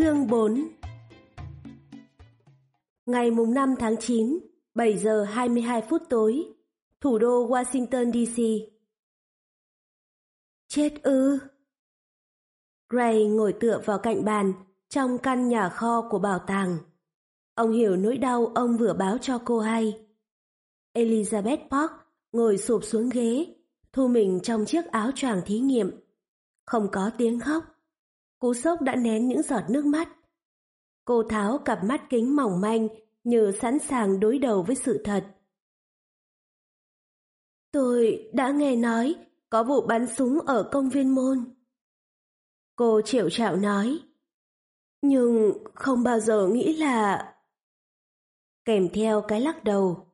Chương 4 Ngày mùng 5 tháng 9, 7 giờ 22 phút tối, thủ đô Washington DC. Chết ư! Gray ngồi tựa vào cạnh bàn trong căn nhà kho của bảo tàng. Ông hiểu nỗi đau ông vừa báo cho cô hay. Elizabeth Park ngồi sụp xuống ghế, thu mình trong chiếc áo choàng thí nghiệm. Không có tiếng khóc. Cú sốc đã nén những giọt nước mắt. Cô tháo cặp mắt kính mỏng manh như sẵn sàng đối đầu với sự thật. Tôi đã nghe nói có vụ bắn súng ở công viên môn. Cô triệu trạo nói. Nhưng không bao giờ nghĩ là... Kèm theo cái lắc đầu.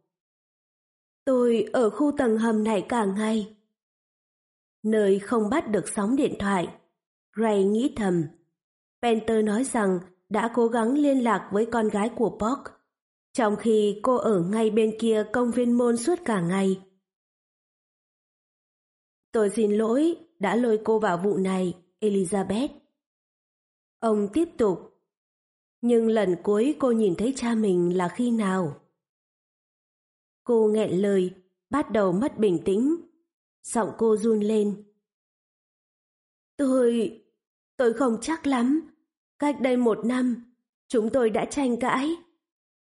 Tôi ở khu tầng hầm này cả ngày. Nơi không bắt được sóng điện thoại. Ray nghĩ thầm. Penter nói rằng đã cố gắng liên lạc với con gái của Park, trong khi cô ở ngay bên kia công viên môn suốt cả ngày. Tôi xin lỗi đã lôi cô vào vụ này, Elizabeth. Ông tiếp tục. Nhưng lần cuối cô nhìn thấy cha mình là khi nào? Cô nghẹn lời, bắt đầu mất bình tĩnh. Giọng cô run lên. Tôi tôi không chắc lắm. Cách đây một năm, chúng tôi đã tranh cãi.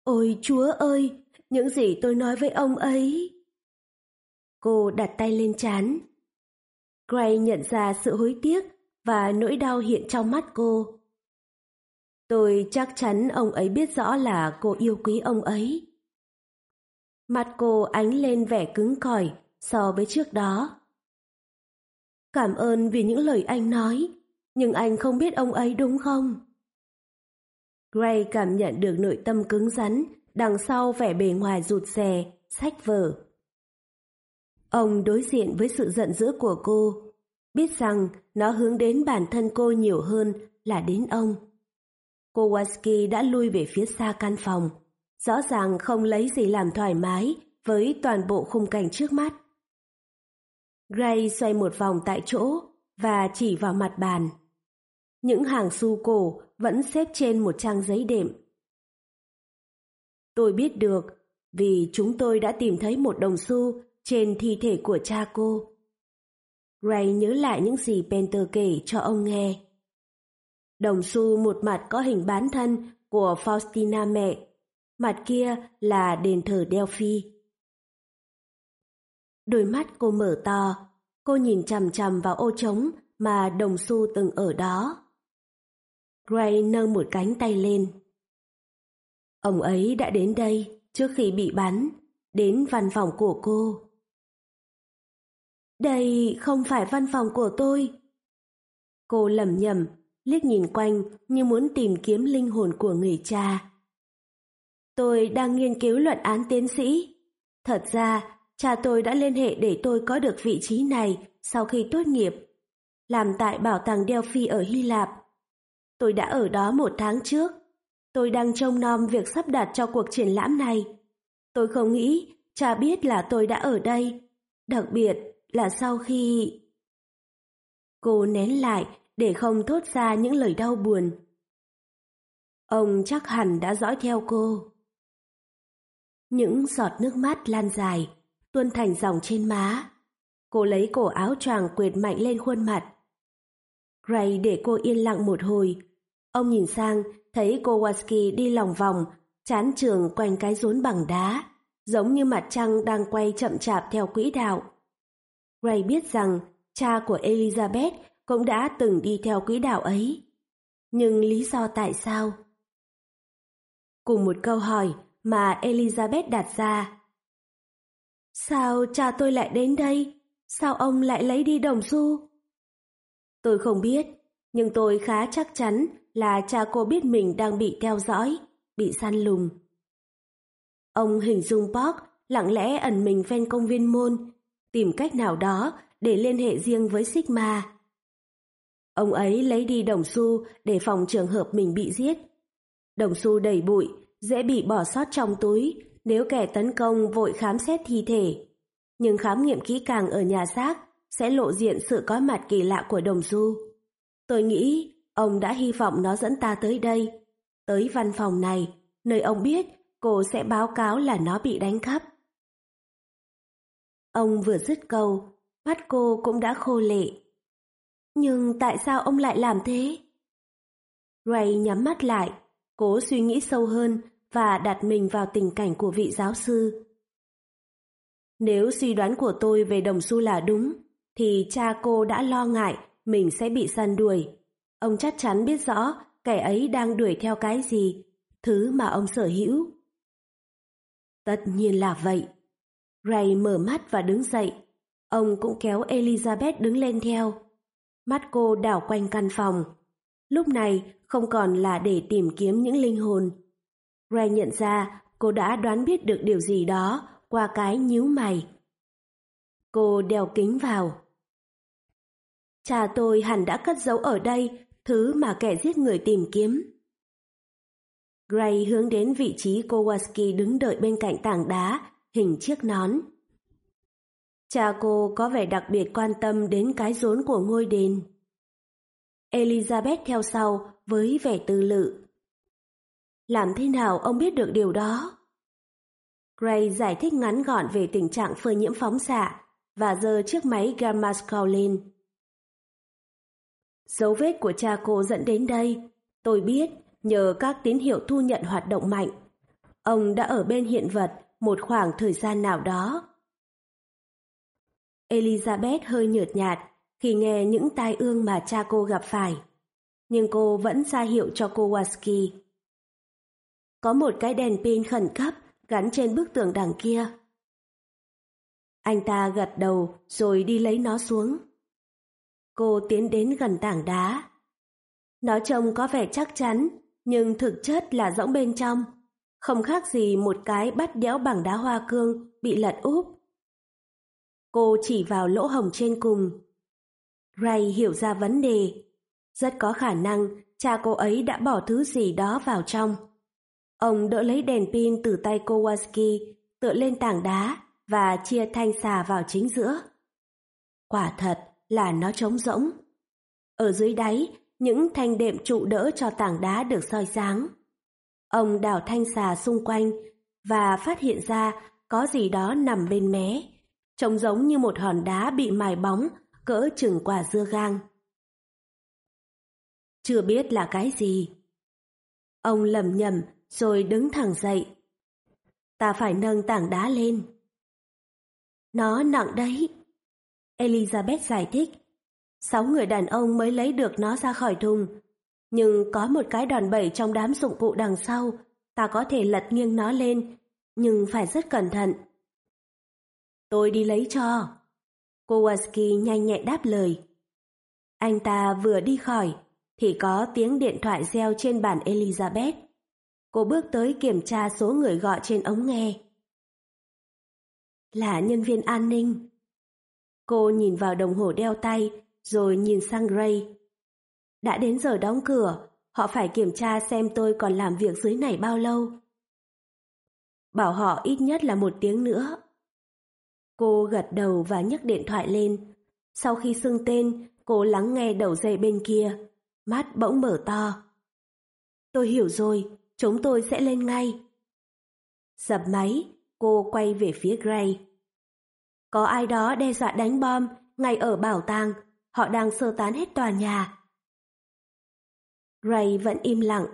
Ôi chúa ơi, những gì tôi nói với ông ấy. Cô đặt tay lên chán. Gray nhận ra sự hối tiếc và nỗi đau hiện trong mắt cô. Tôi chắc chắn ông ấy biết rõ là cô yêu quý ông ấy. Mặt cô ánh lên vẻ cứng cỏi so với trước đó. Cảm ơn vì những lời anh nói, nhưng anh không biết ông ấy đúng không? Gray cảm nhận được nội tâm cứng rắn đằng sau vẻ bề ngoài rụt rè, sách vở. Ông đối diện với sự giận dữ của cô, biết rằng nó hướng đến bản thân cô nhiều hơn là đến ông. Kowalski đã lui về phía xa căn phòng, rõ ràng không lấy gì làm thoải mái với toàn bộ khung cảnh trước mắt. Gray xoay một vòng tại chỗ và chỉ vào mặt bàn. Những hàng xu cổ vẫn xếp trên một trang giấy đệm. Tôi biết được vì chúng tôi đã tìm thấy một đồng xu trên thi thể của cha cô. Ray nhớ lại những gì Penter kể cho ông nghe. Đồng xu một mặt có hình bán thân của Faustina mẹ, mặt kia là đền thờ Delphi. Đôi mắt cô mở to, cô nhìn chằm chằm vào ô trống mà đồng xu từng ở đó. Gray nâng một cánh tay lên. Ông ấy đã đến đây trước khi bị bắn, đến văn phòng của cô. Đây không phải văn phòng của tôi. Cô lầm nhầm, liếc nhìn quanh như muốn tìm kiếm linh hồn của người cha. Tôi đang nghiên cứu luận án tiến sĩ. Thật ra, cha tôi đã liên hệ để tôi có được vị trí này sau khi tốt nghiệp. Làm tại bảo tàng Delphi ở Hy Lạp. Tôi đã ở đó một tháng trước. Tôi đang trông nom việc sắp đặt cho cuộc triển lãm này. Tôi không nghĩ cha biết là tôi đã ở đây. Đặc biệt là sau khi... Cô nén lại để không thốt ra những lời đau buồn. Ông chắc hẳn đã dõi theo cô. Những giọt nước mắt lan dài, tuôn thành dòng trên má. Cô lấy cổ áo choàng quệt mạnh lên khuôn mặt. Gray để cô yên lặng một hồi. Ông nhìn sang, thấy Kowalski đi lòng vòng, chán trường quanh cái rốn bằng đá, giống như mặt trăng đang quay chậm chạp theo quỹ đạo. Gray biết rằng cha của Elizabeth cũng đã từng đi theo quỹ đạo ấy. Nhưng lý do tại sao? Cùng một câu hỏi mà Elizabeth đặt ra. Sao cha tôi lại đến đây? Sao ông lại lấy đi đồng xu? Tôi không biết, nhưng tôi khá chắc chắn là cha cô biết mình đang bị theo dõi, bị săn lùng. Ông hình dung Park lặng lẽ ẩn mình ven công viên môn, tìm cách nào đó để liên hệ riêng với Sigma. Ông ấy lấy đi đồng xu để phòng trường hợp mình bị giết. Đồng xu đầy bụi, dễ bị bỏ sót trong túi nếu kẻ tấn công vội khám xét thi thể. Nhưng khám nghiệm kỹ càng ở nhà xác sẽ lộ diện sự có mặt kỳ lạ của đồng xu. Tôi nghĩ Ông đã hy vọng nó dẫn ta tới đây, tới văn phòng này, nơi ông biết cô sẽ báo cáo là nó bị đánh cắp. Ông vừa dứt câu, mắt cô cũng đã khô lệ. Nhưng tại sao ông lại làm thế? Ray nhắm mắt lại, cố suy nghĩ sâu hơn và đặt mình vào tình cảnh của vị giáo sư. Nếu suy đoán của tôi về đồng xu là đúng, thì cha cô đã lo ngại mình sẽ bị săn đuổi. Ông chắc chắn biết rõ kẻ ấy đang đuổi theo cái gì, thứ mà ông sở hữu. Tất nhiên là vậy. Ray mở mắt và đứng dậy. Ông cũng kéo Elizabeth đứng lên theo. Mắt cô đảo quanh căn phòng. Lúc này không còn là để tìm kiếm những linh hồn. Ray nhận ra cô đã đoán biết được điều gì đó qua cái nhíu mày. Cô đeo kính vào. Cha tôi hẳn đã cất giấu ở đây thứ mà kẻ giết người tìm kiếm. Gray hướng đến vị trí Kowalski đứng đợi bên cạnh tảng đá, hình chiếc nón. Cha cô có vẻ đặc biệt quan tâm đến cái rốn của ngôi đền. Elizabeth theo sau với vẻ tư lự. Làm thế nào ông biết được điều đó? Gray giải thích ngắn gọn về tình trạng phơi nhiễm phóng xạ và giơ chiếc máy Gamma Scout lên. Dấu vết của cha cô dẫn đến đây. Tôi biết, nhờ các tín hiệu thu nhận hoạt động mạnh. Ông đã ở bên hiện vật một khoảng thời gian nào đó. Elizabeth hơi nhợt nhạt khi nghe những tai ương mà cha cô gặp phải. Nhưng cô vẫn ra hiệu cho cô Kowalski. Có một cái đèn pin khẩn cấp gắn trên bức tường đằng kia. Anh ta gật đầu rồi đi lấy nó xuống. Cô tiến đến gần tảng đá. Nó trông có vẻ chắc chắn, nhưng thực chất là rỗng bên trong. Không khác gì một cái bắt đéo bằng đá hoa cương bị lật úp. Cô chỉ vào lỗ hồng trên cùng. Ray hiểu ra vấn đề. Rất có khả năng cha cô ấy đã bỏ thứ gì đó vào trong. Ông đỡ lấy đèn pin từ tay Kowalski, tựa lên tảng đá và chia thanh xà vào chính giữa. Quả thật là nó trống rỗng. Ở dưới đáy, những thanh đệm trụ đỡ cho tảng đá được soi sáng. Ông đào thanh xà xung quanh và phát hiện ra có gì đó nằm bên mé, trông giống như một hòn đá bị mài bóng cỡ chừng quả dưa gang. Chưa biết là cái gì. Ông lầm nhầm rồi đứng thẳng dậy. Ta phải nâng tảng đá lên. Nó nặng đấy. Elizabeth giải thích. Sáu người đàn ông mới lấy được nó ra khỏi thùng. Nhưng có một cái đòn bẩy trong đám dụng cụ đằng sau. Ta có thể lật nghiêng nó lên, nhưng phải rất cẩn thận. Tôi đi lấy cho. Kowalski nhanh nhẹn đáp lời. Anh ta vừa đi khỏi, thì có tiếng điện thoại reo trên bàn Elizabeth. Cô bước tới kiểm tra số người gọi trên ống nghe. Là nhân viên an ninh. Cô nhìn vào đồng hồ đeo tay, rồi nhìn sang Ray. Đã đến giờ đóng cửa, họ phải kiểm tra xem tôi còn làm việc dưới này bao lâu. Bảo họ ít nhất là một tiếng nữa. Cô gật đầu và nhấc điện thoại lên. Sau khi xưng tên, cô lắng nghe đầu dây bên kia. Mắt bỗng mở to. Tôi hiểu rồi, chúng tôi sẽ lên ngay. Dập máy, cô quay về phía Gray. Có ai đó đe dọa đánh bom ngay ở bảo tàng, họ đang sơ tán hết tòa nhà. Ray vẫn im lặng.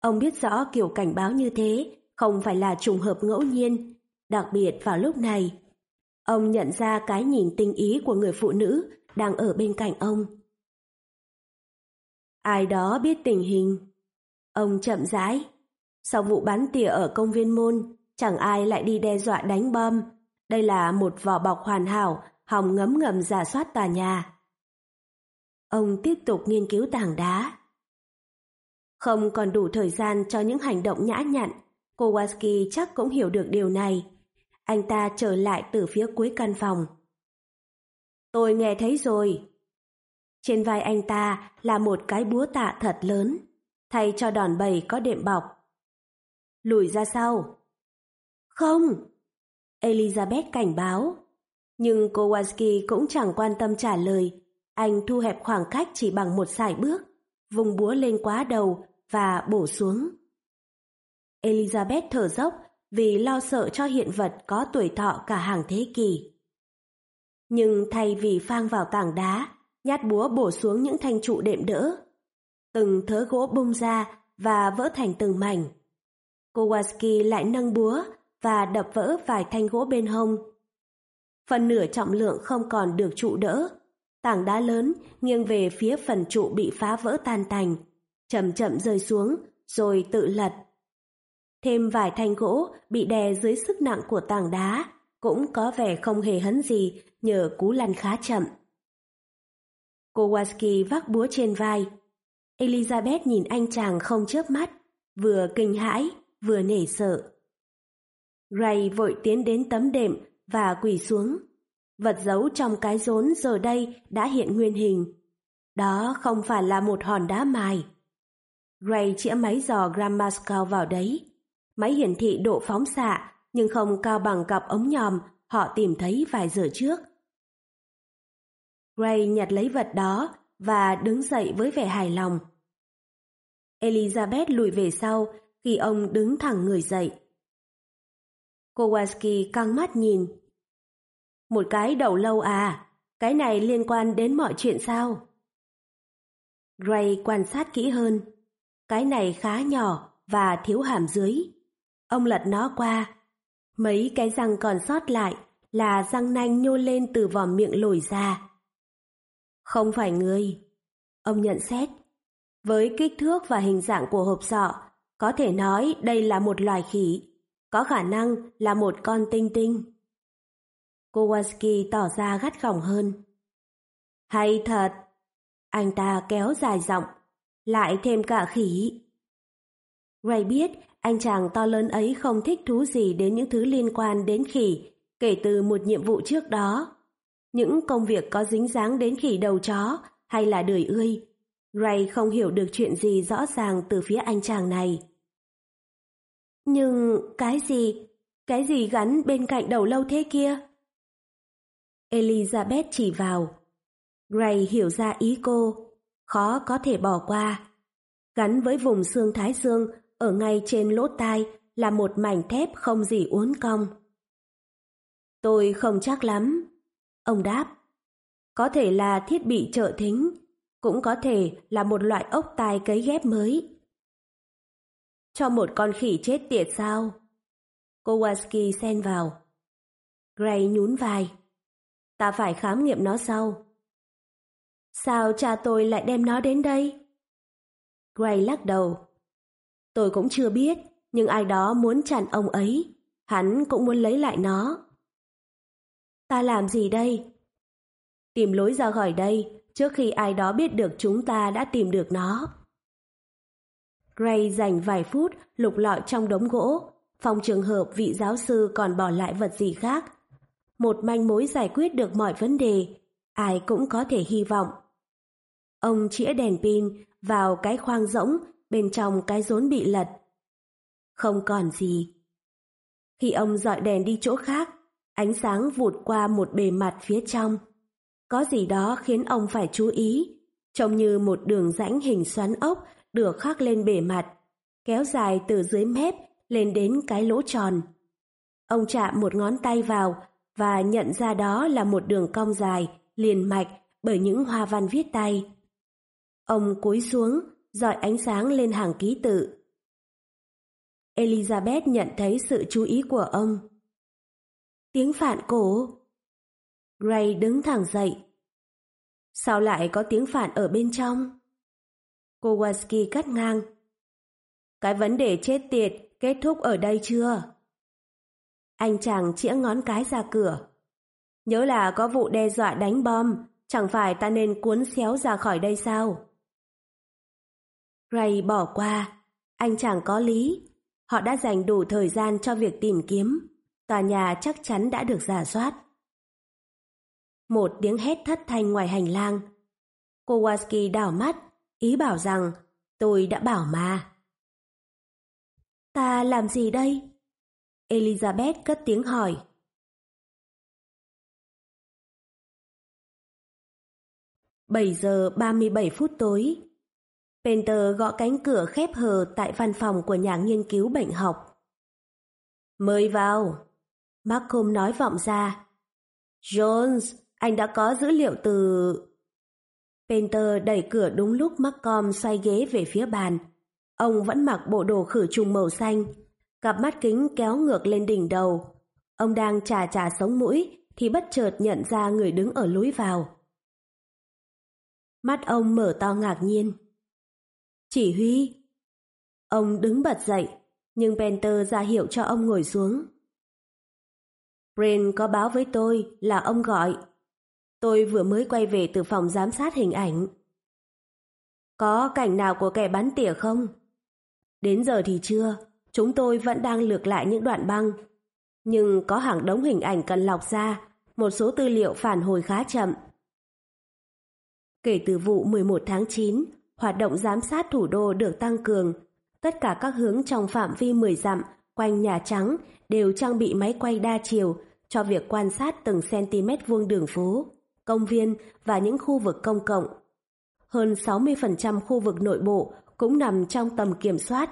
Ông biết rõ kiểu cảnh báo như thế không phải là trùng hợp ngẫu nhiên, đặc biệt vào lúc này. Ông nhận ra cái nhìn tinh ý của người phụ nữ đang ở bên cạnh ông. Ai đó biết tình hình. Ông chậm rãi. Sau vụ bắn tỉa ở công viên môn, chẳng ai lại đi đe dọa đánh bom. Đây là một vỏ bọc hoàn hảo, hòng ngấm ngầm giả soát tòa nhà. Ông tiếp tục nghiên cứu tảng đá. Không còn đủ thời gian cho những hành động nhã nhặn, Kowalski chắc cũng hiểu được điều này. Anh ta trở lại từ phía cuối căn phòng. Tôi nghe thấy rồi. Trên vai anh ta là một cái búa tạ thật lớn, thay cho đòn bẩy có đệm bọc. Lùi ra sau. Không! Elizabeth cảnh báo. Nhưng Kowalski cũng chẳng quan tâm trả lời. Anh thu hẹp khoảng cách chỉ bằng một sải bước. vùng búa lên quá đầu và bổ xuống. Elizabeth thở dốc vì lo sợ cho hiện vật có tuổi thọ cả hàng thế kỷ. Nhưng thay vì phang vào tảng đá, nhát búa bổ xuống những thanh trụ đệm đỡ. Từng thớ gỗ bung ra và vỡ thành từng mảnh. Kowalski lại nâng búa và đập vỡ vài thanh gỗ bên hông. Phần nửa trọng lượng không còn được trụ đỡ. Tảng đá lớn nghiêng về phía phần trụ bị phá vỡ tan tành, chậm chậm rơi xuống, rồi tự lật. Thêm vài thanh gỗ bị đè dưới sức nặng của tảng đá, cũng có vẻ không hề hấn gì nhờ cú lăn khá chậm. Kowalski vác búa trên vai. Elizabeth nhìn anh chàng không chớp mắt, vừa kinh hãi, vừa nể sợ. Ray vội tiến đến tấm đệm và quỳ xuống. Vật giấu trong cái rốn giờ đây đã hiện nguyên hình. Đó không phải là một hòn đá mài. Ray chĩa máy dò Grandmascal vào đấy. Máy hiển thị độ phóng xạ, nhưng không cao bằng cặp ống nhòm họ tìm thấy vài giờ trước. Ray nhặt lấy vật đó và đứng dậy với vẻ hài lòng. Elizabeth lùi về sau khi ông đứng thẳng người dậy. Kowalski căng mắt nhìn. Một cái đầu lâu à, cái này liên quan đến mọi chuyện sao? Gray quan sát kỹ hơn. Cái này khá nhỏ và thiếu hàm dưới. Ông lật nó qua. Mấy cái răng còn sót lại là răng nanh nhô lên từ vòm miệng lồi ra. Không phải người. Ông nhận xét. Với kích thước và hình dạng của hộp sọ, có thể nói đây là một loài khỉ, có khả năng là một con tinh tinh. Kowalski tỏ ra gắt gỏng hơn. Hay thật! Anh ta kéo dài giọng, lại thêm cả khỉ. Ray biết anh chàng to lớn ấy không thích thú gì đến những thứ liên quan đến khỉ kể từ một nhiệm vụ trước đó. Những công việc có dính dáng đến khỉ đầu chó hay là đời ươi. Ray không hiểu được chuyện gì rõ ràng từ phía anh chàng này. Nhưng cái gì? Cái gì gắn bên cạnh đầu lâu thế kia? Elizabeth chỉ vào. Gray hiểu ra ý cô, khó có thể bỏ qua. Gắn với vùng xương thái dương ở ngay trên lỗ tai là một mảnh thép không gì uốn cong. Tôi không chắc lắm. Ông đáp. Có thể là thiết bị trợ thính, cũng có thể là một loại ốc tai cấy ghép mới. Cho một con khỉ chết tiệt sao? Kowalski xen vào. Gray nhún vai. Ta phải khám nghiệm nó sau. Sao cha tôi lại đem nó đến đây? Gray lắc đầu. Tôi cũng chưa biết, nhưng ai đó muốn chặn ông ấy. Hắn cũng muốn lấy lại nó. Ta làm gì đây? Tìm lối ra khỏi đây trước khi ai đó biết được chúng ta đã tìm được nó. Gray dành vài phút lục lọi trong đống gỗ, phòng trường hợp vị giáo sư còn bỏ lại vật gì khác. Một manh mối giải quyết được mọi vấn đề, ai cũng có thể hy vọng. Ông chĩa đèn pin vào cái khoang rỗng bên trong cái rốn bị lật. Không còn gì. Khi ông dọi đèn đi chỗ khác, ánh sáng vụt qua một bề mặt phía trong. Có gì đó khiến ông phải chú ý, trông như một đường rãnh hình xoắn ốc được khắc lên bề mặt, kéo dài từ dưới mép lên đến cái lỗ tròn. Ông chạm một ngón tay vào và nhận ra đó là một đường cong dài, liền mạch bởi những hoa văn viết tay. Ông cúi xuống, dọi ánh sáng lên hàng ký tự. Elizabeth nhận thấy sự chú ý của ông. Tiếng phản cổ. Gray đứng thẳng dậy. Sao lại có tiếng phản ở bên trong? Kowalski cắt ngang. Cái vấn đề chết tiệt kết thúc ở đây chưa? Anh chàng chĩa ngón cái ra cửa. Nhớ là có vụ đe dọa đánh bom, chẳng phải ta nên cuốn xéo ra khỏi đây sao? Ray bỏ qua, anh chàng có lý. Họ đã dành đủ thời gian cho việc tìm kiếm. Tòa nhà chắc chắn đã được giả soát. Một tiếng hét thất thanh ngoài hành lang. Kowalski đảo mắt, ý bảo rằng tôi đã bảo mà. Ta làm gì đây? Elizabeth cất tiếng hỏi. Bảy giờ ba mươi bảy phút tối. Penter gõ cánh cửa khép hờ tại văn phòng của nhà nghiên cứu bệnh học. Mời vào. Malcolm nói vọng ra. Jones, anh đã có dữ liệu từ... Painter đẩy cửa đúng lúc Malcolm xoay ghế về phía bàn. Ông vẫn mặc bộ đồ khử trùng màu xanh, cặp mắt kính kéo ngược lên đỉnh đầu. Ông đang trà trà sống mũi thì bất chợt nhận ra người đứng ở lối vào. Mắt ông mở to ngạc nhiên. Chỉ huy. Ông đứng bật dậy, nhưng Penter ra hiệu cho ông ngồi xuống. Brain có báo với tôi là ông gọi. Tôi vừa mới quay về từ phòng giám sát hình ảnh. Có cảnh nào của kẻ bắn tỉa không? Đến giờ thì chưa, chúng tôi vẫn đang lược lại những đoạn băng. Nhưng có hàng đống hình ảnh cần lọc ra, một số tư liệu phản hồi khá chậm. Kể từ vụ 11 tháng 9, hoạt động giám sát thủ đô được tăng cường. Tất cả các hướng trong phạm vi 10 dặm quanh Nhà Trắng đều trang bị máy quay đa chiều cho việc quan sát từng cm vuông đường phố, công viên và những khu vực công cộng. Hơn 60% khu vực nội bộ cũng nằm trong tầm kiểm soát.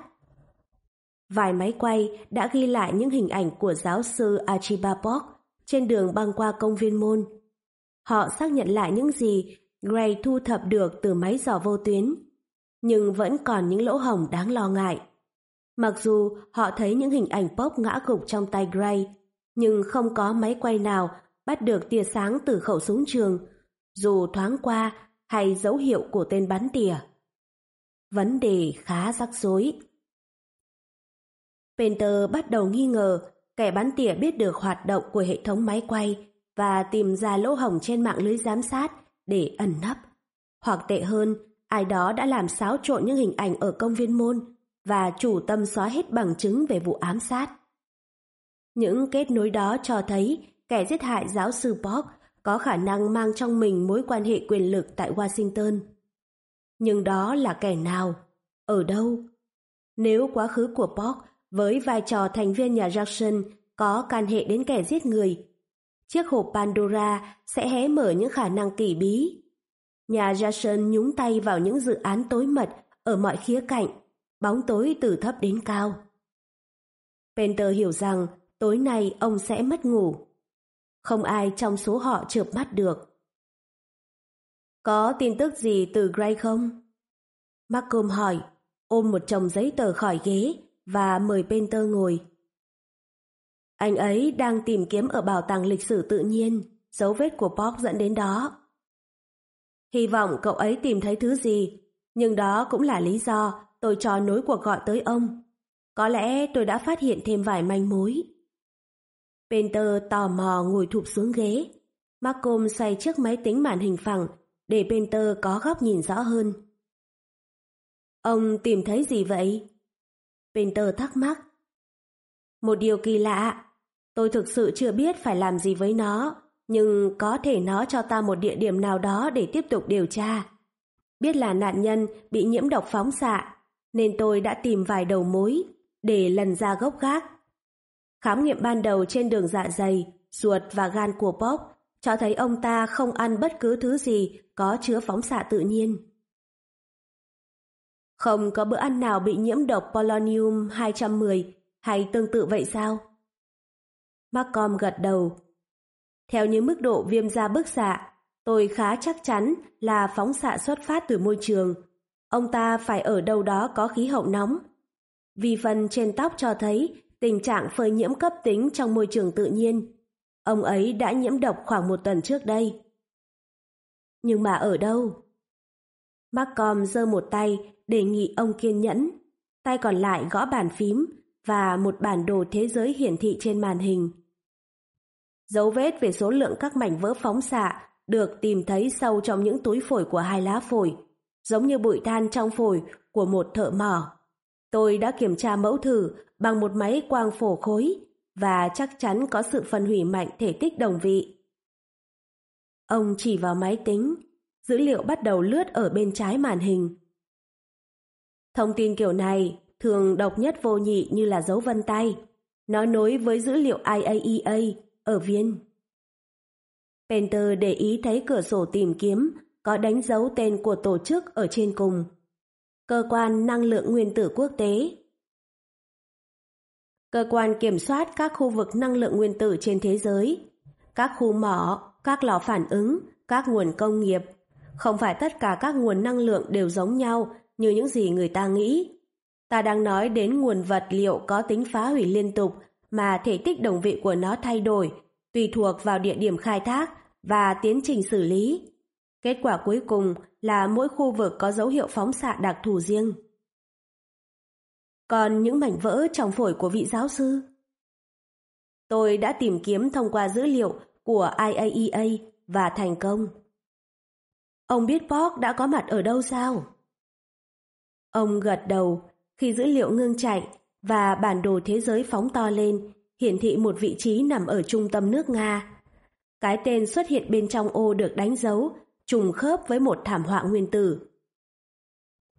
Vài máy quay đã ghi lại những hình ảnh của giáo sư Archibald trên đường băng qua công viên môn. Họ xác nhận lại những gì Gray thu thập được từ máy dò vô tuyến, nhưng vẫn còn những lỗ hổng đáng lo ngại. Mặc dù họ thấy những hình ảnh Pop ngã gục trong tay Gray, nhưng không có máy quay nào bắt được tia sáng từ khẩu súng trường, dù thoáng qua hay dấu hiệu của tên bắn tỉa. Vấn đề khá rắc rối. Penter bắt đầu nghi ngờ kẻ bắn tỉa biết được hoạt động của hệ thống máy quay và tìm ra lỗ hổng trên mạng lưới giám sát để ẩn nấp. Hoặc tệ hơn, ai đó đã làm xáo trộn những hình ảnh ở công viên môn và chủ tâm xóa hết bằng chứng về vụ ám sát. Những kết nối đó cho thấy kẻ giết hại giáo sư Borg có khả năng mang trong mình mối quan hệ quyền lực tại Washington. Nhưng đó là kẻ nào? Ở đâu? Nếu quá khứ của Borg với vai trò thành viên nhà Jackson có can hệ đến kẻ giết người, chiếc hộp Pandora sẽ hé mở những khả năng kỳ bí. Nhà Jackson nhúng tay vào những dự án tối mật ở mọi khía cạnh, bóng tối từ thấp đến cao. Penter hiểu rằng tối nay ông sẽ mất ngủ. Không ai trong số họ chợp mắt được. Có tin tức gì từ Gray không? Malcolm hỏi, ôm một chồng giấy tờ khỏi ghế và mời Penter ngồi. Anh ấy đang tìm kiếm ở bảo tàng lịch sử tự nhiên, dấu vết của Bob dẫn đến đó. Hy vọng cậu ấy tìm thấy thứ gì, nhưng đó cũng là lý do tôi cho nối cuộc gọi tới ông. Có lẽ tôi đã phát hiện thêm vài manh mối. Penter tò mò ngồi thụp xuống ghế. Malcolm xoay chiếc máy tính màn hình phẳng để Penter có góc nhìn rõ hơn. Ông tìm thấy gì vậy? Penter thắc mắc. Một điều kỳ lạ, tôi thực sự chưa biết phải làm gì với nó, nhưng có thể nó cho ta một địa điểm nào đó để tiếp tục điều tra. Biết là nạn nhân bị nhiễm độc phóng xạ, nên tôi đã tìm vài đầu mối để lần ra gốc gác. Khám nghiệm ban đầu trên đường dạ dày, ruột và gan của Bob cho thấy ông ta không ăn bất cứ thứ gì có chứa phóng xạ tự nhiên. Không có bữa ăn nào bị nhiễm độc polonium 210 hay tương tự vậy sao? Malcolm gật đầu. Theo những mức độ viêm da bức xạ, tôi khá chắc chắn là phóng xạ xuất phát từ môi trường. Ông ta phải ở đâu đó có khí hậu nóng. Vì phần trên tóc cho thấy tình trạng phơi nhiễm cấp tính trong môi trường tự nhiên. Ông ấy đã nhiễm độc khoảng một tuần trước đây. Nhưng mà ở đâu? Malcolm giơ một tay đề nghị ông kiên nhẫn, tay còn lại gõ bàn phím và một bản đồ thế giới hiển thị trên màn hình. Dấu vết về số lượng các mảnh vỡ phóng xạ được tìm thấy sâu trong những túi phổi của hai lá phổi, giống như bụi than trong phổi của một thợ mỏ. Tôi đã kiểm tra mẫu thử bằng một máy quang phổ khối và chắc chắn có sự phân hủy mạnh thể tích đồng vị. Ông chỉ vào máy tính, dữ liệu bắt đầu lướt ở bên trái màn hình. Thông tin kiểu này thường độc nhất vô nhị như là dấu vân tay. Nó nối với dữ liệu IAEA ở Viên. Penter để ý thấy cửa sổ tìm kiếm có đánh dấu tên của tổ chức ở trên cùng. Cơ quan Năng lượng Nguyên tử Quốc tế Cơ quan kiểm soát các khu vực năng lượng nguyên tử trên thế giới, các khu mỏ, các lò phản ứng, các nguồn công nghiệp. Không phải tất cả các nguồn năng lượng đều giống nhau như những gì người ta nghĩ. Ta đang nói đến nguồn vật liệu có tính phá hủy liên tục mà thể tích đồng vị của nó thay đổi tùy thuộc vào địa điểm khai thác và tiến trình xử lý. Kết quả cuối cùng là mỗi khu vực có dấu hiệu phóng xạ đặc thù riêng. Còn những mảnh vỡ trong phổi của vị giáo sư? Tôi đã tìm kiếm thông qua dữ liệu của IAEA và thành công. Ông biết Borg đã có mặt ở đâu sao? Ông gật đầu khi dữ liệu ngưng chạy và bản đồ thế giới phóng to lên, hiển thị một vị trí nằm ở trung tâm nước Nga. Cái tên xuất hiện bên trong ô được đánh dấu, trùng khớp với một thảm họa nguyên tử.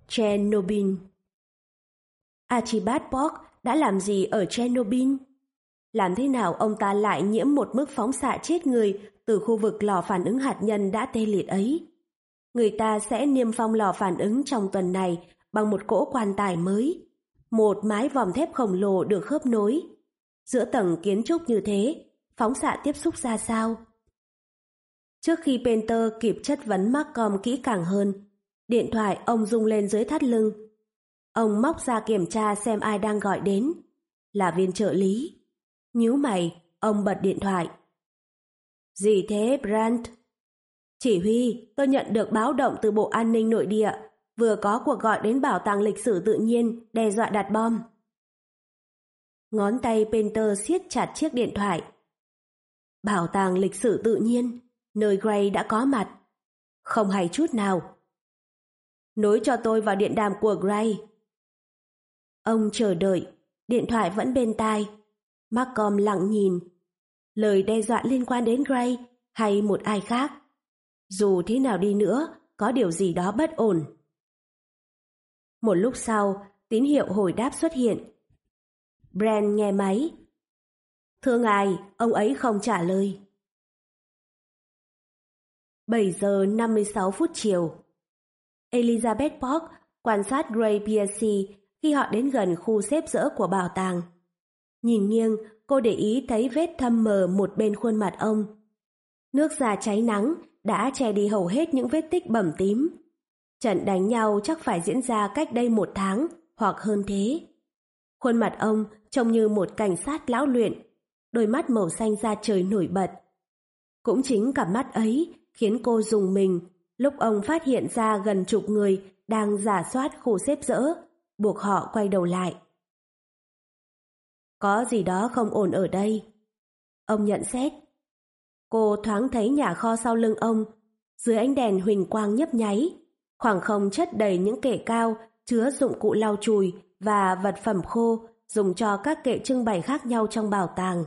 Chernobyl Archibald Borg đã làm gì ở Chernobyl? Làm thế nào ông ta lại nhiễm một mức phóng xạ chết người từ khu vực lò phản ứng hạt nhân đã tê liệt ấy? Người ta sẽ niêm phong lò phản ứng trong tuần này bằng một cỗ quan tài mới, một mái vòm thép khổng lồ được khớp nối. Giữa tầng kiến trúc như thế, phóng xạ tiếp xúc ra sao? Trước khi Penter kịp chất vấn Malcolm kỹ càng hơn, điện thoại ông rung lên dưới thắt lưng. Ông móc ra kiểm tra xem ai đang gọi đến. Là viên trợ lý. Nhíu mày, ông bật điện thoại. Gì thế, Brandt? Chỉ huy, tôi nhận được báo động từ Bộ An ninh Nội địa, vừa có cuộc gọi đến Bảo tàng lịch sử tự nhiên, đe dọa đặt bom. Ngón tay Penter siết chặt chiếc điện thoại. Bảo tàng lịch sử tự nhiên, nơi Gray đã có mặt. Không hay chút nào. Nối cho tôi vào điện đàm của Gray. Ông chờ đợi, điện thoại vẫn bên tai. Malcolm lặng nhìn. Lời đe dọa liên quan đến Gray hay một ai khác. Dù thế nào đi nữa, có điều gì đó bất ổn. Một lúc sau, tín hiệu hồi đáp xuất hiện. Brand nghe máy. Thưa ngài, ông ấy không trả lời. 7 giờ 56 phút chiều. Elizabeth Park quan sát Gray Piercy khi họ đến gần khu xếp dỡ của bảo tàng. Nhìn nghiêng, cô để ý thấy vết thâm mờ một bên khuôn mặt ông. Nước da cháy nắng đã che đi hầu hết những vết tích bầm tím. Trận đánh nhau chắc phải diễn ra cách đây một tháng hoặc hơn thế. Khuôn mặt ông trông như một cảnh sát lão luyện, đôi mắt màu xanh da trời nổi bật. Cũng chính cặp mắt ấy khiến cô dùng mình lúc ông phát hiện ra gần chục người đang giả soát khu xếp dỡ, buộc họ quay đầu lại. Có gì đó không ổn ở đây. Ông nhận xét. Cô thoáng thấy nhà kho sau lưng ông, dưới ánh đèn huỳnh quang nhấp nháy, khoảng không chất đầy những kệ cao chứa dụng cụ lau chùi và vật phẩm khô dùng cho các kệ trưng bày khác nhau trong bảo tàng.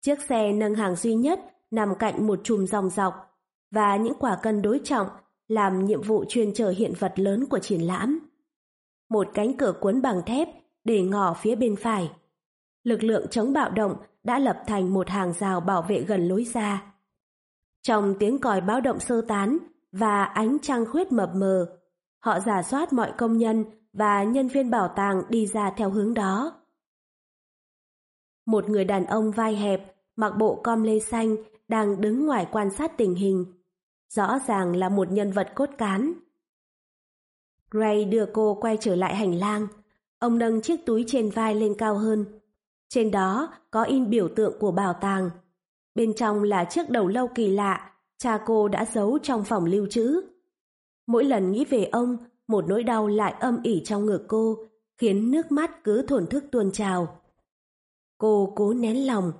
Chiếc xe nâng hàng duy nhất nằm cạnh một chùm dòng dọc và những quả cân đối trọng làm nhiệm vụ chuyên chở hiện vật lớn của triển lãm. Một cánh cửa cuốn bằng thép để ngỏ phía bên phải. Lực lượng chống bạo động đã lập thành một hàng rào bảo vệ gần lối ra. Trong tiếng còi báo động sơ tán và ánh trăng khuyết mập mờ, họ giả soát mọi công nhân và nhân viên bảo tàng đi ra theo hướng đó. Một người đàn ông vai hẹp, mặc bộ com lê xanh, đang đứng ngoài quan sát tình hình. Rõ ràng là một nhân vật cốt cán. Gray đưa cô quay trở lại hành lang. Ông nâng chiếc túi trên vai lên cao hơn. Trên đó có in biểu tượng của bảo tàng. Bên trong là chiếc đầu lâu kỳ lạ, cha cô đã giấu trong phòng lưu trữ. Mỗi lần nghĩ về ông, một nỗi đau lại âm ỉ trong ngực cô, khiến nước mắt cứ thổn thức tuôn trào. Cô cố nén lòng,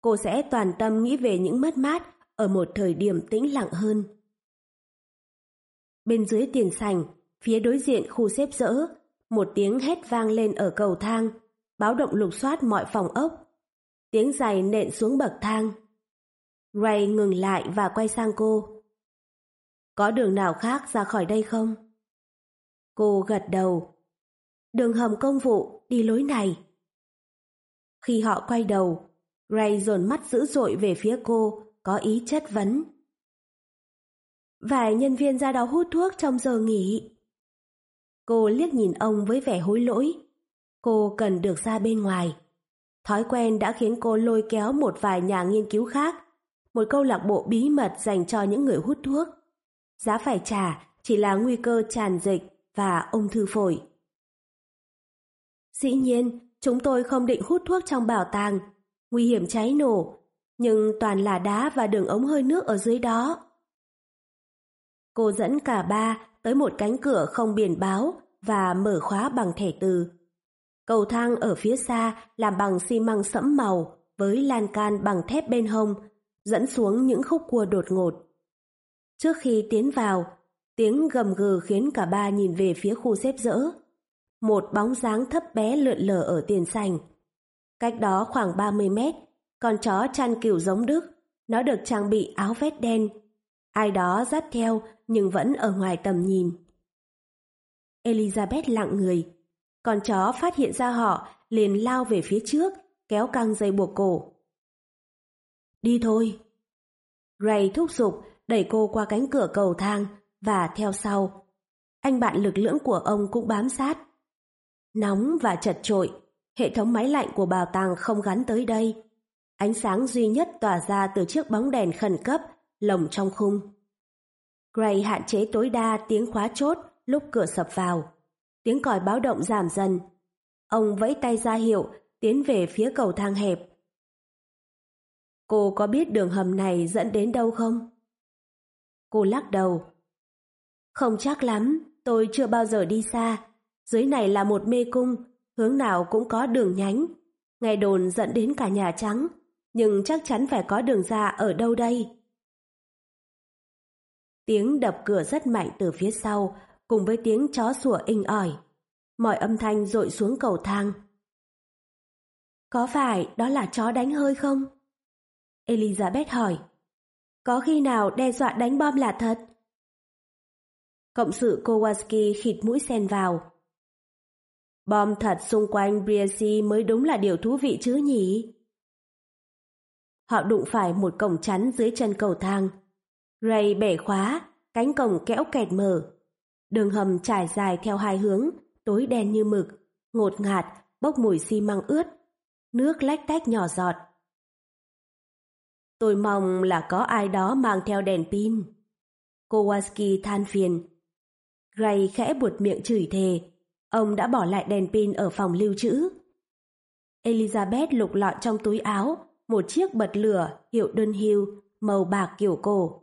cô sẽ toàn tâm nghĩ về những mất mát ở một thời điểm tĩnh lặng hơn. Bên dưới tiền sảnh, phía đối diện khu xếp dỡ, một tiếng hét vang lên ở cầu thang, báo động lục soát mọi phòng ốc. Tiếng giày nện xuống bậc thang. Ray ngừng lại và quay sang cô. Có đường nào khác ra khỏi đây không? Cô gật đầu. Đường hầm công vụ, đi lối này. Khi họ quay đầu, Ray dồn mắt dữ dội về phía cô, có ý chất vấn. Vài nhân viên ra đó hút thuốc trong giờ nghỉ. Cô liếc nhìn ông với vẻ hối lỗi. Cô cần được ra bên ngoài. Thói quen đã khiến cô lôi kéo một vài nhà nghiên cứu khác, một câu lạc bộ bí mật dành cho những người hút thuốc. Giá phải trả chỉ là nguy cơ tràn dịch và ung thư phổi. Dĩ nhiên, chúng tôi không định hút thuốc trong bảo tàng, nguy hiểm cháy nổ, nhưng toàn là đá và đường ống hơi nước ở dưới đó. Cô dẫn cả ba tới một cánh cửa không biển báo và mở khóa bằng thẻ từ. Cầu thang ở phía xa làm bằng xi măng sẫm màu với lan can bằng thép bên hông, dẫn xuống những khúc cua đột ngột. Trước khi tiến vào, tiếng gầm gừ khiến cả ba nhìn về phía khu xếp dỡ. Một bóng dáng thấp bé lượn lờ ở tiền sành. Cách đó khoảng 30 mét, con chó chăn cừu giống Đức. Nó được trang bị áo vest đen. Ai đó dắt theo nhưng vẫn ở ngoài tầm nhìn. Elizabeth lặng người. Con chó phát hiện ra họ liền lao về phía trước, kéo căng dây buộc cổ. Đi thôi. Ray thúc giục đẩy cô qua cánh cửa cầu thang và theo sau. Anh bạn lực lưỡng của ông cũng bám sát. Nóng và chật trội, hệ thống máy lạnh của bảo tàng không gắn tới đây. Ánh sáng duy nhất tỏa ra từ chiếc bóng đèn khẩn cấp lồng trong khung. Gray hạn chế tối đa tiếng khóa chốt lúc cửa sập vào. Tiếng còi báo động giảm dần. Ông vẫy tay ra hiệu tiến về phía cầu thang hẹp. Cô có biết đường hầm này dẫn đến đâu không? Cô lắc đầu. Không chắc lắm, tôi chưa bao giờ đi xa. Dưới này là một mê cung, hướng nào cũng có đường nhánh. Ngày đồn dẫn đến cả Nhà Trắng, nhưng chắc chắn phải có đường ra ở đâu đây. Tiếng đập cửa rất mạnh từ phía sau, cùng với tiếng chó sủa inh ỏi. Mọi âm thanh rội xuống cầu thang. Có phải đó là chó đánh hơi không? Elizabeth hỏi. Có khi nào đe dọa đánh bom là thật? Cộng sự Kowalski khịt mũi sen vào. Bom thật xung quanh Briesi mới đúng là điều thú vị chứ nhỉ? Họ đụng phải một cổng chắn dưới chân cầu thang. Ray bẻ khóa, cánh cổng kẽo kẹt mở. Đường hầm trải dài theo hai hướng, tối đen như mực, ngột ngạt, bốc mùi xi măng ướt. Nước lách tách nhỏ giọt. Tôi mong là có ai đó mang theo đèn pin. Kowalski than phiền. Gray khẽ buột miệng chửi thề. Ông đã bỏ lại đèn pin ở phòng lưu trữ. Elizabeth lục lọi trong túi áo một chiếc bật lửa hiệu đơn hưu màu bạc kiểu cổ.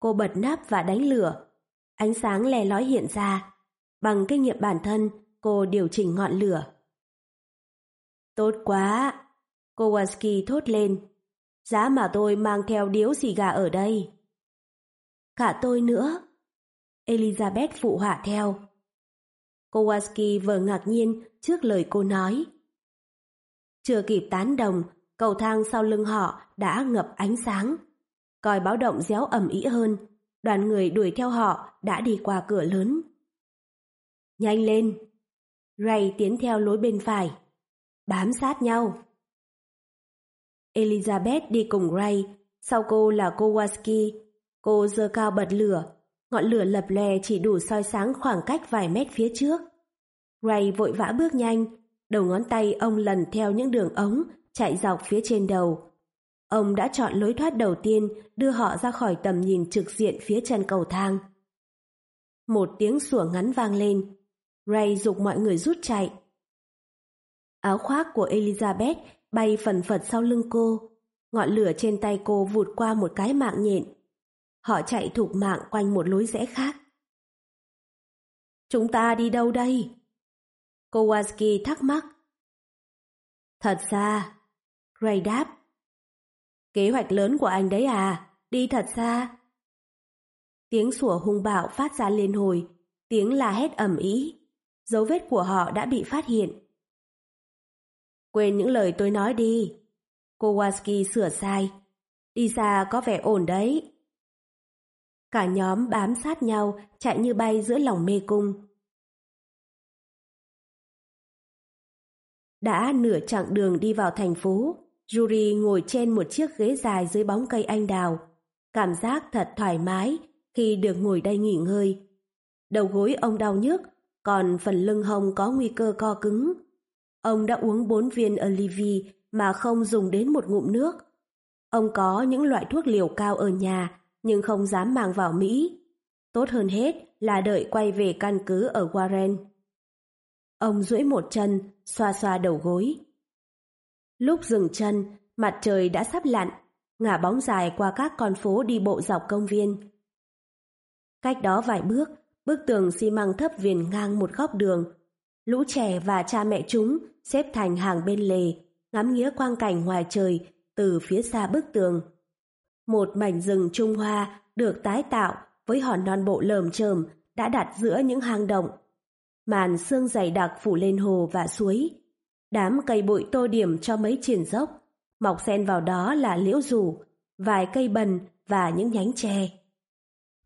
Cô bật nắp và đánh lửa. Ánh sáng lè lói hiện ra. Bằng kinh nghiệm bản thân, cô điều chỉnh ngọn lửa. Tốt quá! Kowalski thốt lên. Giá mà tôi mang theo điếu xì gà ở đây. Cả tôi nữa. Elizabeth phụ họa theo. Kowalski vừa ngạc nhiên trước lời cô nói. Chưa kịp tán đồng, cầu thang sau lưng họ đã ngập ánh sáng coi báo động réo ẩm ĩ hơn, đoàn người đuổi theo họ đã đi qua cửa lớn. Nhanh lên! Ray tiến theo lối bên phải, bám sát nhau. Elizabeth đi cùng Ray, sau cô là Kowalski. Cô giơ cao bật lửa, ngọn lửa lập lè chỉ đủ soi sáng khoảng cách vài mét phía trước. Ray vội vã bước nhanh, đầu ngón tay ông lần theo những đường ống chạy dọc phía trên đầu. Ông đã chọn lối thoát đầu tiên đưa họ ra khỏi tầm nhìn trực diện phía chân cầu thang. Một tiếng sủa ngắn vang lên. Ray dục mọi người rút chạy. Áo khoác của Elizabeth bay phần phật sau lưng cô. Ngọn lửa trên tay cô vụt qua một cái mạng nhện. Họ chạy thục mạng quanh một lối rẽ khác. Chúng ta đi đâu đây? Kowalski thắc mắc. Thật ra, Ray đáp. Kế hoạch lớn của anh đấy à, đi thật xa. Tiếng sủa hung bạo phát ra liên hồi, tiếng la hét ầm ĩ. Dấu vết của họ đã bị phát hiện. Quên những lời tôi nói đi. Kowalski sửa sai. Đi xa có vẻ ổn đấy. Cả nhóm bám sát nhau, chạy như bay giữa lòng mê cung. Đã nửa chặng đường đi vào thành phố, Yuri ngồi trên một chiếc ghế dài dưới bóng cây anh đào. Cảm giác thật thoải mái khi được ngồi đây nghỉ ngơi. Đầu gối ông đau nhức, còn phần lưng hông có nguy cơ co cứng. Ông đã uống 4 viên Olivi mà không dùng đến một ngụm nước. Ông có những loại thuốc liều cao ở nhà nhưng không dám mang vào Mỹ. Tốt hơn hết là đợi quay về căn cứ ở Warren. Ông duỗi một chân, xoa xoa đầu gối. Lúc dừng chân, mặt trời đã sắp lặn, ngả bóng dài qua các con phố đi bộ dọc công viên. Cách đó vài bước, bức tường xi măng thấp viền ngang một góc đường. Lũ trẻ và cha mẹ chúng xếp thành hàng bên lề, ngắm nghĩa quang cảnh ngoài trời từ phía xa bức tường. Một mảnh rừng Trung Hoa được tái tạo với hòn non bộ lởm chởm đã đặt giữa những hang động. Màn sương dày đặc phủ lên hồ và suối. Đám cây bụi tô điểm cho mấy triển dốc, mọc xen vào đó là liễu rủ, vài cây bần và những nhánh tre.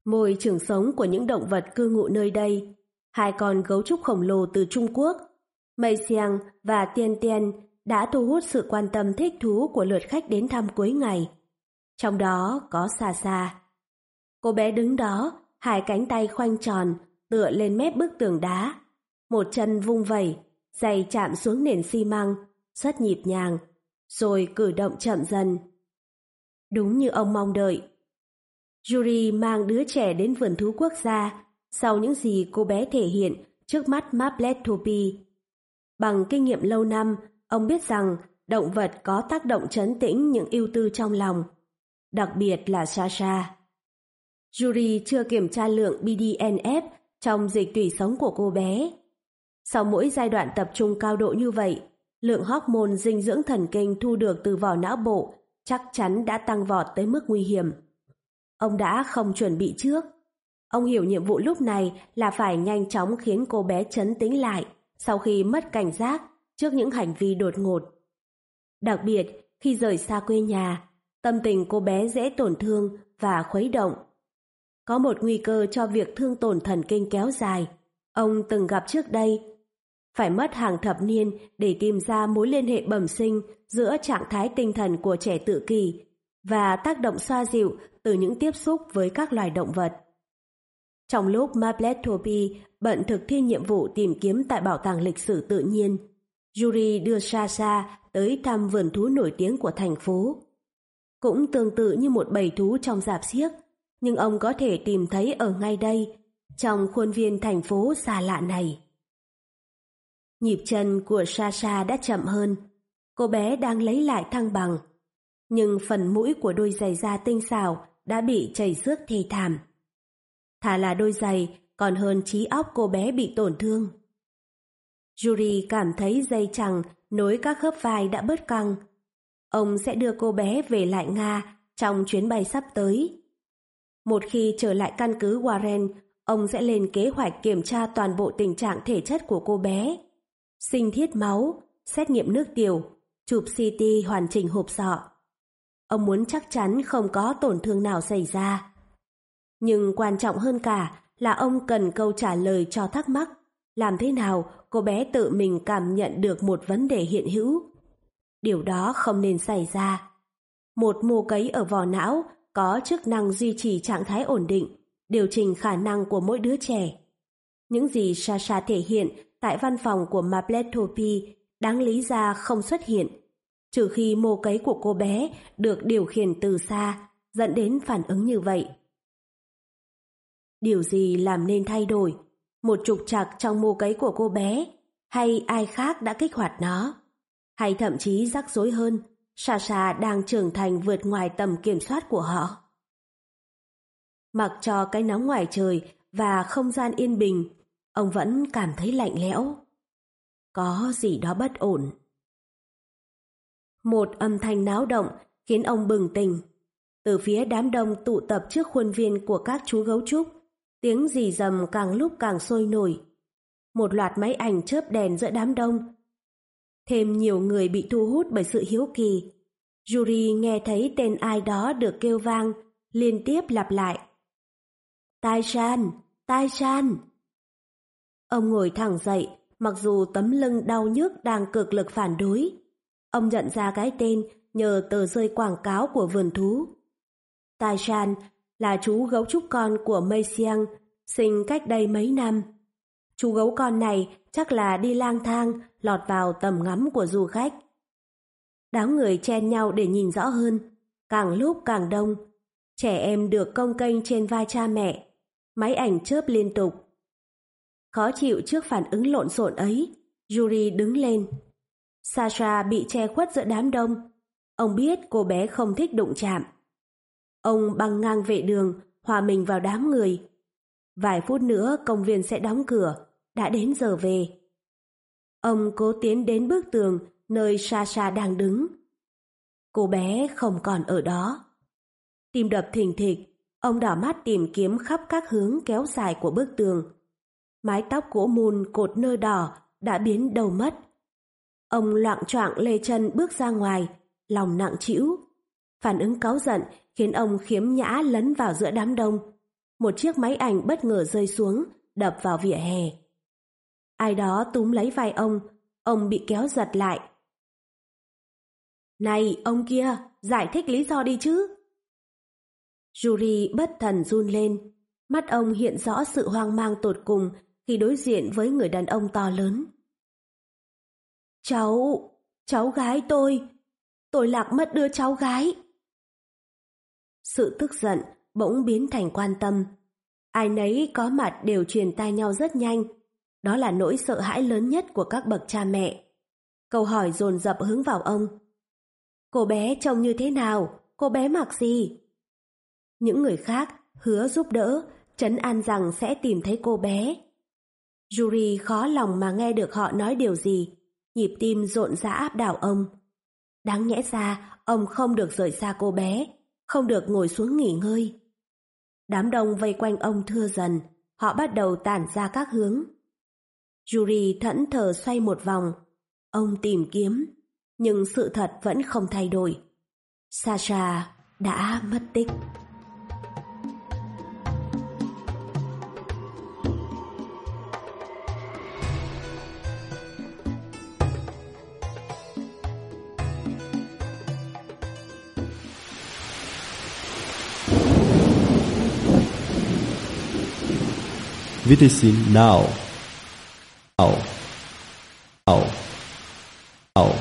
Môi trường sống của những động vật cư ngụ nơi đây, hai con gấu trúc khổng lồ từ Trung Quốc, Mây Xiang và Tiên Tiên đã thu hút sự quan tâm thích thú của lượt khách đến thăm cuối ngày. Trong đó có Sa Sa. Cô bé đứng đó, hai cánh tay khoanh tròn, tựa lên mép bức tường đá. Một chân vung vẩy, giày chạm xuống nền xi măng, rất nhịp nhàng, rồi cử động chậm dần. Đúng như ông mong đợi. Yuri mang đứa trẻ đến vườn thú quốc gia sau những gì cô bé thể hiện trước mắt Maplet Bằng kinh nghiệm lâu năm, ông biết rằng động vật có tác động chấn tĩnh những ưu tư trong lòng, đặc biệt là Sasha. Yuri chưa kiểm tra lượng BDNF trong dịch tủy sống của cô bé. Sau mỗi giai đoạn tập trung cao độ như vậy, lượng hormone dinh dưỡng thần kinh thu được từ vỏ não bộ chắc chắn đã tăng vọt tới mức nguy hiểm. Ông đã không chuẩn bị trước. Ông hiểu nhiệm vụ lúc này là phải nhanh chóng khiến cô bé chấn tĩnh lại sau khi mất cảnh giác trước những hành vi đột ngột. Đặc biệt, khi rời xa quê nhà, tâm tình cô bé dễ tổn thương và khuấy động. Có một nguy cơ cho việc thương tổn thần kinh kéo dài. Ông từng gặp trước đây phải mất hàng thập niên để tìm ra mối liên hệ bẩm sinh giữa trạng thái tinh thần của trẻ tự kỷ và tác động xoa dịu từ những tiếp xúc với các loài động vật. Trong lúc Mapletopi bận thực thi nhiệm vụ tìm kiếm tại Bảo tàng lịch sử tự nhiên, Yuri đưa Sasha tới thăm vườn thú nổi tiếng của thành phố. Cũng tương tự như một bầy thú trong dạp xiếc, nhưng ông có thể tìm thấy ở ngay đây, trong khuôn viên thành phố xa lạ này. Nhịp chân của Sasha đã chậm hơn. Cô bé đang lấy lại thăng bằng. Nhưng phần mũi của đôi giày da tinh xảo đã bị chảy xước thê thảm. Thà là đôi giày còn hơn trí óc cô bé bị tổn thương. Yuri cảm thấy dây chằng nối các khớp vai đã bớt căng. Ông sẽ đưa cô bé về lại Nga trong chuyến bay sắp tới. Một khi trở lại căn cứ Warren, ông sẽ lên kế hoạch kiểm tra toàn bộ tình trạng thể chất của cô bé sinh thiết máu, xét nghiệm nước tiểu, chụp CT hoàn chỉnh hộp sọ. Ông muốn chắc chắn không có tổn thương nào xảy ra. Nhưng quan trọng hơn cả là ông cần câu trả lời cho thắc mắc làm thế nào cô bé tự mình cảm nhận được một vấn đề hiện hữu. Điều đó không nên xảy ra. Một mô cấy ở vỏ não có chức năng duy trì trạng thái ổn định, điều chỉnh khả năng của mỗi đứa trẻ. Những gì Sasha thể hiện tại văn phòng của Mapletopy đáng lý ra không xuất hiện, trừ khi mô cấy của cô bé được điều khiển từ xa, dẫn đến phản ứng như vậy. Điều gì làm nên thay đổi? Một trục trặc trong mô cấy của cô bé, hay ai khác đã kích hoạt nó? Hay thậm chí rắc rối hơn, Sasha đang trưởng thành vượt ngoài tầm kiểm soát của họ? Mặc cho cái nóng ngoài trời và không gian yên bình ông vẫn cảm thấy lạnh lẽo. Có gì đó bất ổn. Một âm thanh náo động khiến ông bừng tỉnh. Từ phía đám đông tụ tập trước khuôn viên của các chú gấu trúc, tiếng rì rầm càng lúc càng sôi nổi. Một loạt máy ảnh chớp đèn giữa đám đông. Thêm nhiều người bị thu hút bởi sự hiếu kỳ. Yuri nghe thấy tên ai đó được kêu vang, liên tiếp lặp lại. Tai San! Tai San! Ông ngồi thẳng dậy, mặc dù tấm lưng đau nhức đang cực lực phản đối. Ông nhận ra cái tên nhờ tờ rơi quảng cáo của vườn thú. Tài Shan là chú gấu trúc con của Mây Xiang, sinh cách đây mấy năm. Chú gấu con này chắc là đi lang thang, lọt vào tầm ngắm của du khách. Đám người chen nhau để nhìn rõ hơn, càng lúc càng đông. Trẻ em được công kênh trên vai cha mẹ, máy ảnh chớp liên tục. Khó chịu trước phản ứng lộn xộn ấy, Yuri đứng lên. Sasha bị che khuất giữa đám đông. Ông biết cô bé không thích đụng chạm. Ông băng ngang vệ đường, hòa mình vào đám người. Vài phút nữa công viên sẽ đóng cửa, đã đến giờ về. Ông cố tiến đến bức tường nơi Sasha đang đứng. Cô bé không còn ở đó. Tim đập thình thịch, ông đỏ mắt tìm kiếm khắp các hướng kéo dài của bức tường. Mái tóc của mùn cột nơ đỏ đã biến đầu mất. Ông loạn choạng lê chân bước ra ngoài, lòng nặng trĩu. Phản ứng cáu giận khiến ông khiếm nhã lấn vào giữa đám đông. Một chiếc máy ảnh bất ngờ rơi xuống, đập vào vỉa hè. Ai đó túm lấy vai ông, ông bị kéo giật lại. Này, ông kia, giải thích lý do đi chứ. Yuri bất thần run lên, mắt ông hiện rõ sự hoang mang tột cùng khi đối diện với người đàn ông to lớn. Cháu, cháu gái tôi, tôi lạc mất đứa cháu gái. Sự tức giận bỗng biến thành quan tâm. Ai nấy có mặt đều truyền tai nhau rất nhanh. Đó là nỗi sợ hãi lớn nhất của các bậc cha mẹ. Câu hỏi dồn dập hướng vào ông. Cô bé trông như thế nào? Cô bé mặc gì? Những người khác hứa giúp đỡ, trấn an rằng sẽ tìm thấy cô bé. Yuri khó lòng mà nghe được họ nói điều gì, nhịp tim rộn rã áp đảo ông. Đáng nhẽ ra, ông không được rời xa cô bé, không được ngồi xuống nghỉ ngơi. Đám đông vây quanh ông thưa dần, họ bắt đầu tản ra các hướng. Yuri thẫn thờ xoay một vòng, ông tìm kiếm, nhưng sự thật vẫn không thay đổi. Sasha đã mất tích. Wiedersehen now. Now. Now. Now.